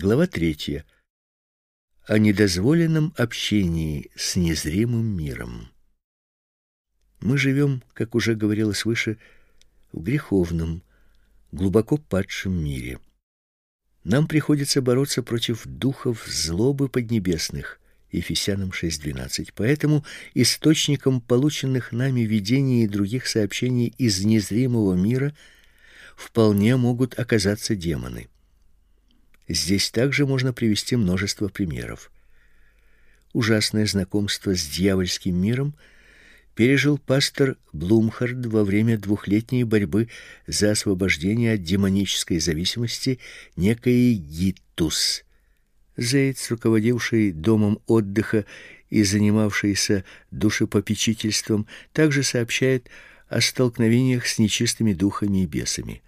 Глава третья. О недозволенном общении с незримым миром. Мы живем, как уже говорилось выше, в греховном, глубоко падшем мире. Нам приходится бороться против духов злобы поднебесных. Ефесянам 6:12. Поэтому источником полученных нами видений и других сообщений из незримого мира вполне могут оказаться демоны. Здесь также можно привести множество примеров. Ужасное знакомство с дьявольским миром пережил пастор Блумхард во время двухлетней борьбы за освобождение от демонической зависимости некой Гитус. Зейц, руководивший домом отдыха и занимавшийся душепопечительством, также сообщает о столкновениях с нечистыми духами и бесами.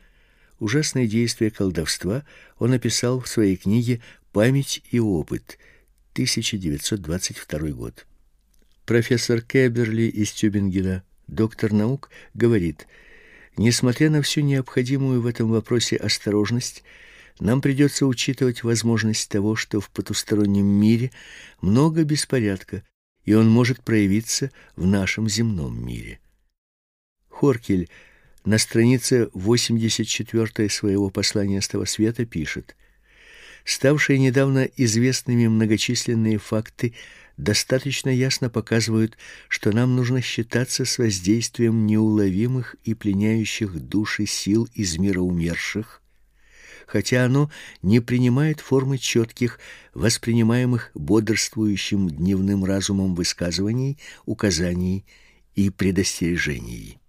Ужасные действия колдовства он описал в своей книге Память и опыт, 1922 год. Профессор Кеберли из Тюбингена, доктор наук, говорит: "Несмотря на всю необходимую в этом вопросе осторожность, нам придется учитывать возможность того, что в потустороннем мире много беспорядка, и он может проявиться в нашем земном мире". Хоркель на странице 84 своего послания с того света пишет: Ставшие недавно известными многочисленные факты достаточно ясно показывают, что нам нужно считаться с воздействием неуловимых и пленяющих души сил из мира умерших, хотя оно не принимает формы четких, воспринимаемых бодрствующим дневным разумом высказываний, указаний и предостережений.